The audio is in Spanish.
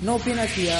No Nadia.